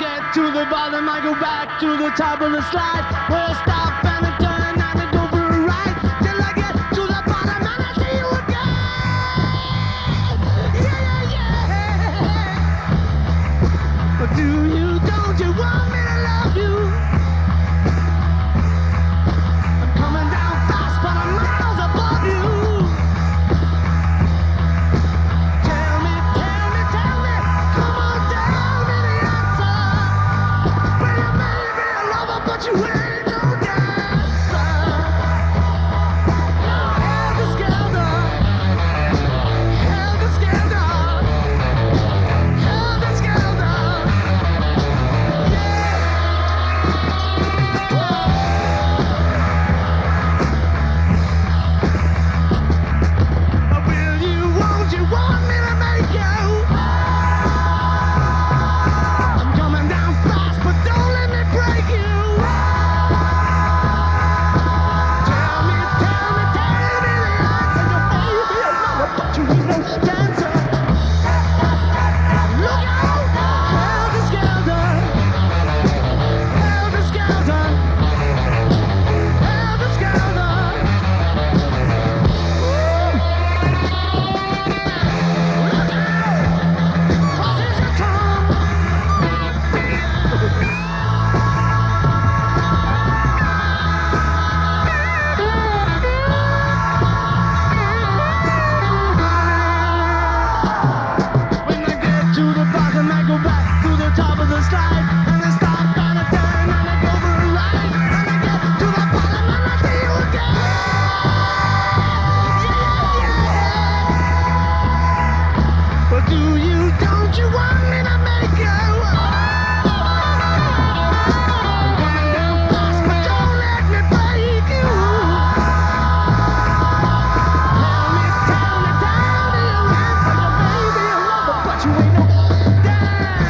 get to the bottom, I go back to the top of the slide. I stop and Dad!